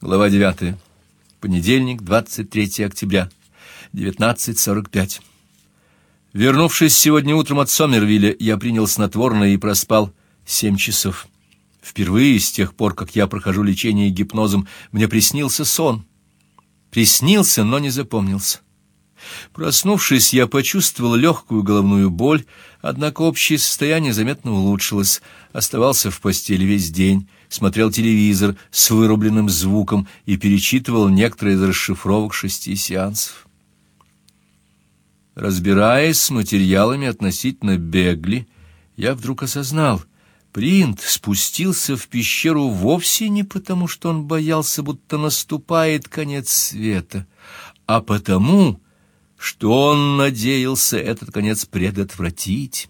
Глава 9. Понедельник, 23 октября, 19:45. Вернувшись сегодня утром от Сомервилля, я принял снотворное и проспал семь часов. Впервые с тех пор, как я прохожу лечение гипнозом, мне приснился сон. Приснился, но не запомнился. Проснувшись, я почувствовал легкую головную боль, однако общее состояние заметно улучшилось. Оставался в постели весь день, смотрел телевизор с вырубленным звуком и перечитывал некоторые из расшифровок шести сеансов. Разбираясь с материалами относительно Бегли, я вдруг осознал, Принт спустился в пещеру вовсе не потому, что он боялся, будто наступает конец света, а потому, что он надеялся этот конец предотвратить.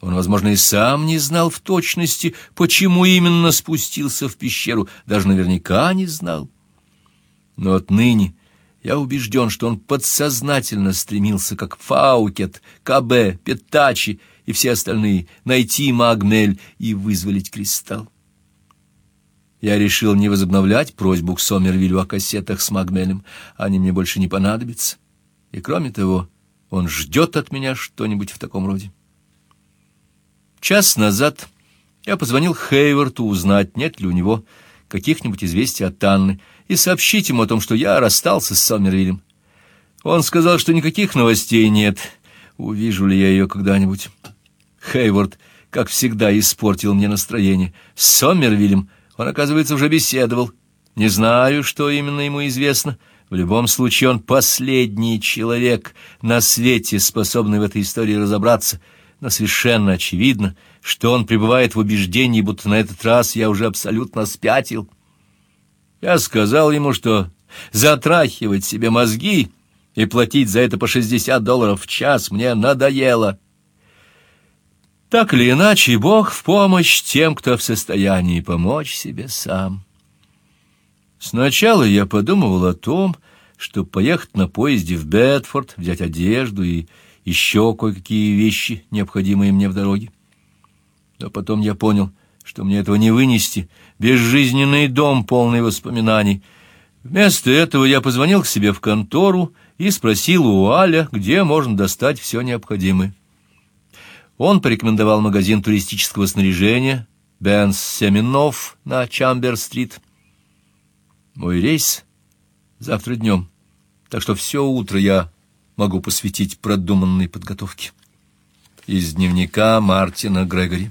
Он, возможно, и сам не знал в точности, почему именно спустился в пещеру, даже наверняка не знал. Но отныне я убежден, что он подсознательно стремился, как Фаукет, КБ, Петачи и все остальные, найти Магмель и вызволить кристалл. Я решил не возобновлять просьбу к Сомервилю о кассетах с Магмелем, они мне больше не понадобятся. И кроме того, он ждет от меня что-нибудь в таком роде. Час назад я позвонил Хейварту узнать, нет ли у него каких-нибудь известий от Анны, и сообщить ему о том, что я расстался с Сомервилем. Он сказал, что никаких новостей нет. Увижу ли я ее когда-нибудь? Хейвард, как всегда, испортил мне настроение. С Сомервилем он, оказывается, уже беседовал. Не знаю, что именно ему известно. В любом случае он последний человек на свете, способный в этой истории разобраться. Но совершенно очевидно, что он пребывает в убеждении, будто на этот раз я уже абсолютно спятил. Я сказал ему, что затрахивать себе мозги и платить за это по шестьдесят долларов в час мне надоело. Так или иначе, Бог в помощь тем, кто в состоянии помочь себе сам. Сначала я подумывал о том, чтобы поехать на поезде в Бетфорд, взять одежду и еще кое-какие вещи, необходимые мне в дороге. Но потом я понял, что мне этого не вынести, безжизненный дом, полный воспоминаний. Вместо этого я позвонил к себе в контору и спросил у Аля, где можно достать все необходимое. Он порекомендовал магазин туристического снаряжения Бенс Семенов на Чамбер-стрит. Мой рейс завтра днем, так что все утро я могу посвятить продуманной подготовке. Из дневника Мартина Грегори.